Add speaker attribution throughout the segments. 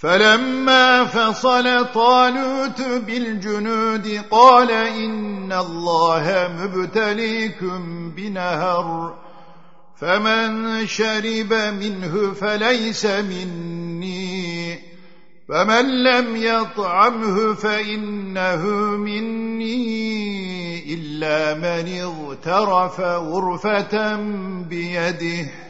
Speaker 1: فلما فصل طالوت بالجنود قال إن الله مبتليكم بنهر فمن شرب منه فليس مني فمن لم يطعمه فإنه مني إلا من اغترف غرفة بيده.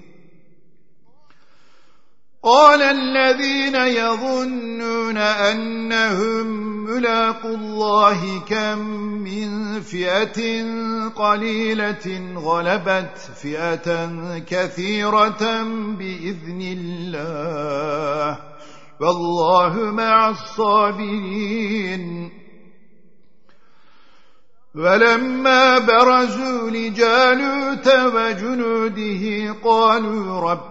Speaker 1: قال الذين يظنون أنهم ملاق الله كم من فئة قليلة غلبت فئة كثيرة بإذن الله. والله مع الصابرين. ولما برزوا لجالوت وجنوده قالوا رب